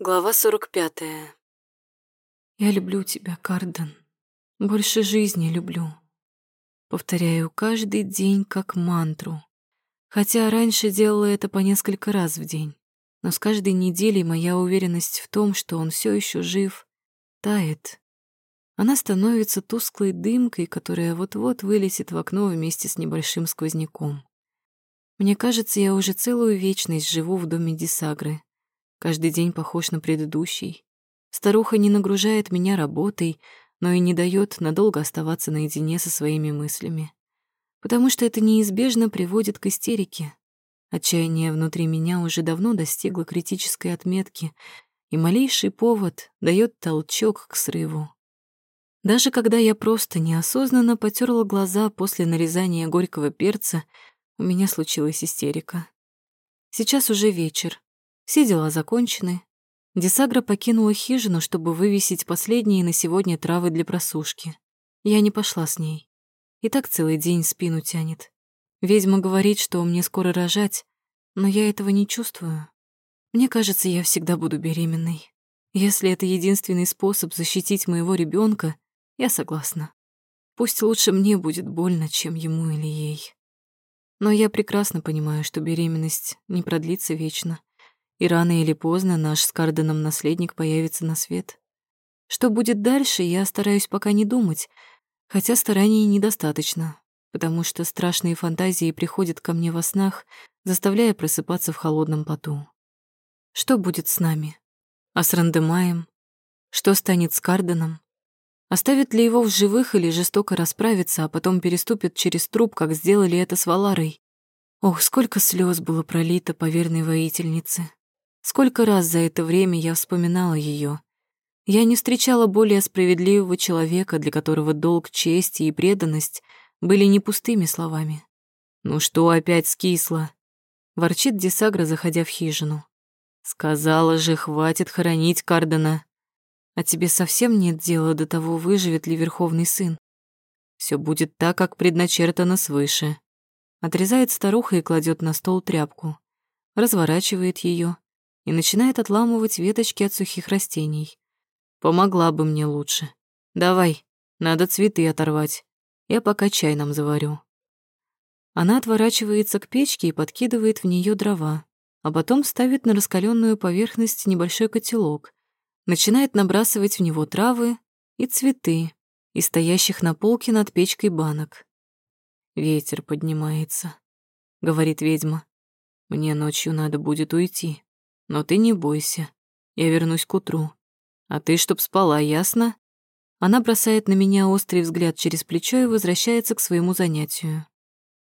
Глава 45. Я люблю тебя, Карден. Больше жизни люблю. Повторяю каждый день как мантру. Хотя раньше делала это по несколько раз в день. Но с каждой неделей моя уверенность в том, что он все еще жив, тает. Она становится тусклой дымкой, которая вот-вот вылетит в окно вместе с небольшим сквозняком. Мне кажется, я уже целую вечность живу в доме Дисагры. Каждый день похож на предыдущий. Старуха не нагружает меня работой, но и не дает надолго оставаться наедине со своими мыслями. Потому что это неизбежно приводит к истерике. Отчаяние внутри меня уже давно достигло критической отметки, и малейший повод дает толчок к срыву. Даже когда я просто неосознанно потерла глаза после нарезания горького перца, у меня случилась истерика. Сейчас уже вечер, все дела закончены. Десагра покинула хижину, чтобы вывесить последние на сегодня травы для просушки. Я не пошла с ней. И так целый день спину тянет. Ведьма говорит, что мне скоро рожать, но я этого не чувствую. Мне кажется, я всегда буду беременной. Если это единственный способ защитить моего ребенка, я согласна. Пусть лучше мне будет больно, чем ему или ей. Но я прекрасно понимаю, что беременность не продлится вечно и рано или поздно наш с Карденом наследник появится на свет. Что будет дальше, я стараюсь пока не думать, хотя стараний недостаточно, потому что страшные фантазии приходят ко мне во снах, заставляя просыпаться в холодном поту. Что будет с нами? А с Рандемаем? Что станет с Карденом? Оставит ли его в живых или жестоко расправится, а потом переступит через труп, как сделали это с Валарой? Ох, сколько слез было пролито по верной воительнице. Сколько раз за это время я вспоминала ее. Я не встречала более справедливого человека, для которого долг чести и преданность были не пустыми словами. «Ну что опять скисло?» — ворчит Десагра, заходя в хижину. «Сказала же, хватит хоронить Кардена. А тебе совсем нет дела до того, выживет ли Верховный Сын. Все будет так, как предначертано свыше». Отрезает старуха и кладет на стол тряпку. Разворачивает ее и начинает отламывать веточки от сухих растений. Помогла бы мне лучше. Давай, надо цветы оторвать. Я пока чай нам заварю. Она отворачивается к печке и подкидывает в нее дрова, а потом ставит на раскаленную поверхность небольшой котелок, начинает набрасывать в него травы и цветы из стоящих на полке над печкой банок. «Ветер поднимается», — говорит ведьма. «Мне ночью надо будет уйти. Но ты не бойся, я вернусь к утру. А ты чтоб спала, ясно?» Она бросает на меня острый взгляд через плечо и возвращается к своему занятию.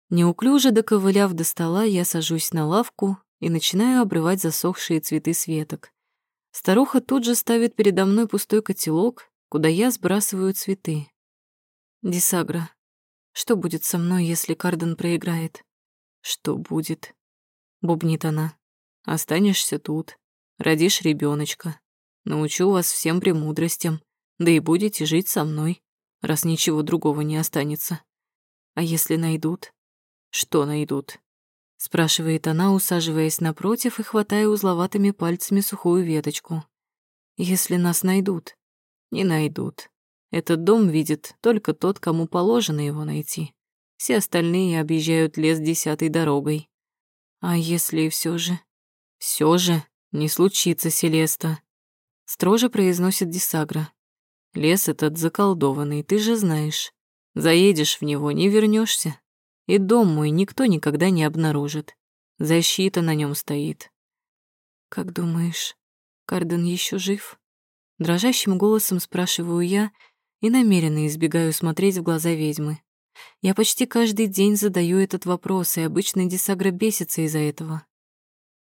Неуклюже доковыляв до стола, я сажусь на лавку и начинаю обрывать засохшие цветы с веток. Старуха тут же ставит передо мной пустой котелок, куда я сбрасываю цветы. «Дисагра, что будет со мной, если Карден проиграет?» «Что будет?» — бубнит она. Останешься тут, родишь ребеночка. Научу вас всем премудростям, да и будете жить со мной, раз ничего другого не останется. А если найдут? Что найдут? Спрашивает она, усаживаясь напротив и хватая узловатыми пальцами сухую веточку. Если нас найдут? Не найдут. Этот дом видит только тот, кому положено его найти. Все остальные объезжают лес десятой дорогой. А если все же... Все же не случится, Селеста, строже произносит Дисагра. Лес этот заколдованный, ты же знаешь. Заедешь в него, не вернешься, и дом мой никто никогда не обнаружит. Защита на нем стоит. Как думаешь, Карден еще жив? Дрожащим голосом спрашиваю я и намеренно избегаю смотреть в глаза ведьмы. Я почти каждый день задаю этот вопрос, и обычно Дисагра бесится из-за этого.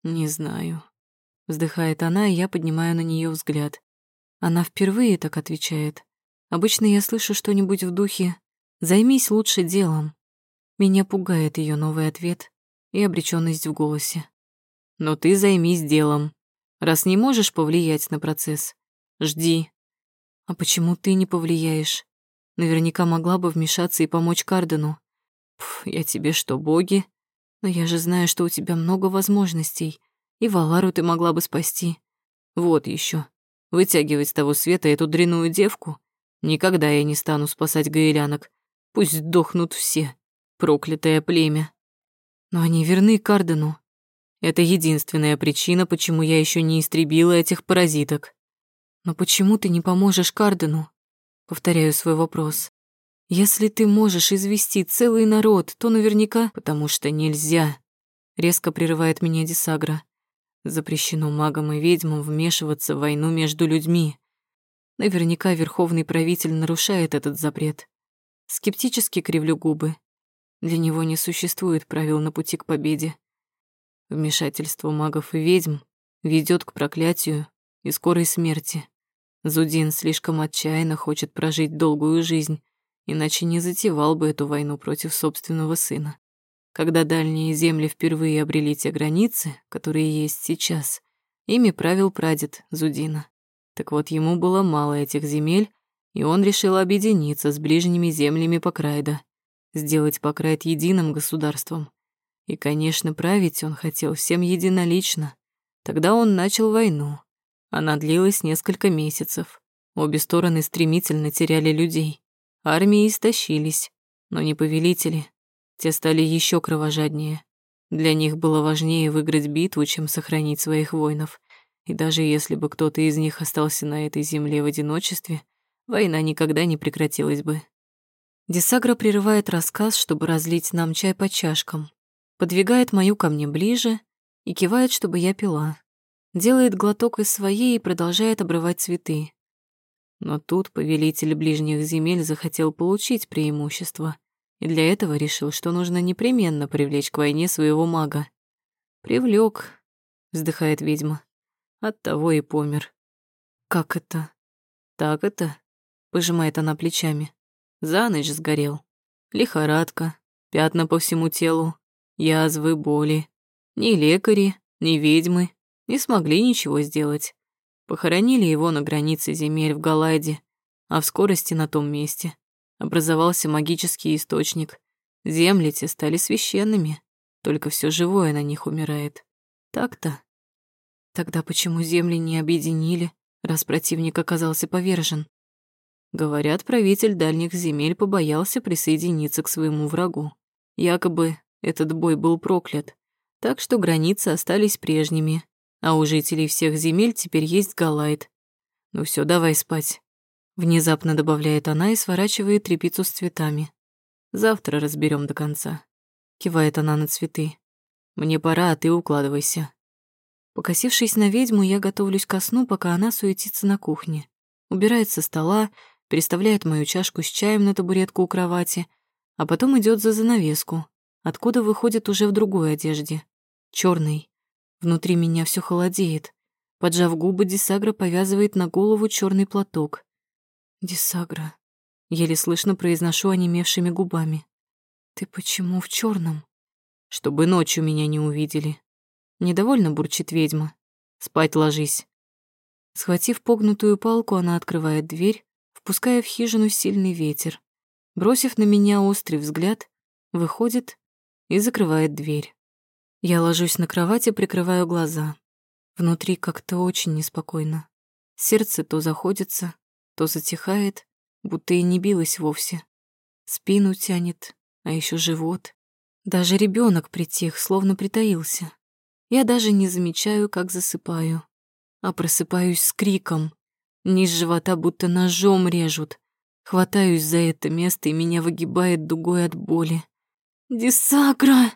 «Не знаю», — вздыхает она, и я поднимаю на нее взгляд. Она впервые так отвечает. Обычно я слышу что-нибудь в духе «займись лучше делом». Меня пугает ее новый ответ и обреченность в голосе. «Но ты займись делом. Раз не можешь повлиять на процесс, жди». «А почему ты не повлияешь? Наверняка могла бы вмешаться и помочь Кардену. Пф, я тебе что, боги?» Но я же знаю, что у тебя много возможностей, и Валару ты могла бы спасти. Вот еще. Вытягивать с того света эту дряную девку? Никогда я не стану спасать гаэлянок. Пусть сдохнут все. Проклятое племя. Но они верны Кардену. Это единственная причина, почему я еще не истребила этих паразиток. Но почему ты не поможешь Кардену? Повторяю свой вопрос. Если ты можешь извести целый народ, то наверняка... Потому что нельзя. Резко прерывает меня Дисагра. Запрещено магам и ведьмам вмешиваться в войну между людьми. Наверняка верховный правитель нарушает этот запрет. Скептически кривлю губы. Для него не существует правил на пути к победе. Вмешательство магов и ведьм ведет к проклятию и скорой смерти. Зудин слишком отчаянно хочет прожить долгую жизнь, иначе не затевал бы эту войну против собственного сына. Когда дальние земли впервые обрели те границы, которые есть сейчас, ими правил прадед Зудина. Так вот, ему было мало этих земель, и он решил объединиться с ближними землями Покрайда, сделать Покрайд единым государством. И, конечно, править он хотел всем единолично. Тогда он начал войну, она длилась несколько месяцев. Обе стороны стремительно теряли людей. Армии истощились, но не повелители. Те стали еще кровожаднее. Для них было важнее выиграть битву, чем сохранить своих воинов. И даже если бы кто-то из них остался на этой земле в одиночестве, война никогда не прекратилась бы. Десагра прерывает рассказ, чтобы разлить нам чай по чашкам, подвигает мою ко мне ближе и кивает, чтобы я пила делает глоток из своей и продолжает обрывать цветы. Но тут повелитель ближних земель захотел получить преимущество, и для этого решил, что нужно непременно привлечь к войне своего мага. Привлек, вздыхает ведьма. Оттого и помер. Как это? Так это? Пожимает она плечами. За ночь сгорел. Лихорадка, пятна по всему телу, язвы, боли. Ни лекари, ни ведьмы не смогли ничего сделать. Похоронили его на границе земель в Галайде, а в скорости на том месте образовался магический источник. Земли те стали священными, только все живое на них умирает. Так-то. Тогда почему земли не объединили, раз противник оказался повержен? Говорят, правитель дальних земель побоялся присоединиться к своему врагу. Якобы этот бой был проклят, так что границы остались прежними, а у жителей всех земель теперь есть галайт. Ну все, давай спать. Внезапно добавляет она и сворачивает трепицу с цветами. Завтра разберем до конца. Кивает она на цветы. Мне пора, а ты укладывайся. Покосившись на ведьму, я готовлюсь ко сну, пока она суетится на кухне. Убирает со стола, переставляет мою чашку с чаем на табуретку у кровати, а потом идет за занавеску, откуда выходит уже в другой одежде, черной. Внутри меня все холодеет. Поджав губы, Дисагра повязывает на голову черный платок. «Дисагра», — еле слышно произношу онемевшими губами. «Ты почему в черном? «Чтобы ночью меня не увидели». Недовольно бурчит ведьма. «Спать ложись». Схватив погнутую палку, она открывает дверь, впуская в хижину сильный ветер. Бросив на меня острый взгляд, выходит и закрывает дверь. Я ложусь на кровати, прикрываю глаза. Внутри как-то очень неспокойно. Сердце то заходится, то затихает, будто и не билось вовсе. Спину тянет, а еще живот. Даже ребенок притих, словно притаился. Я даже не замечаю, как засыпаю, а просыпаюсь с криком. Низ живота будто ножом режут. Хватаюсь за это место, и меня выгибает дугой от боли. «Дисагра!»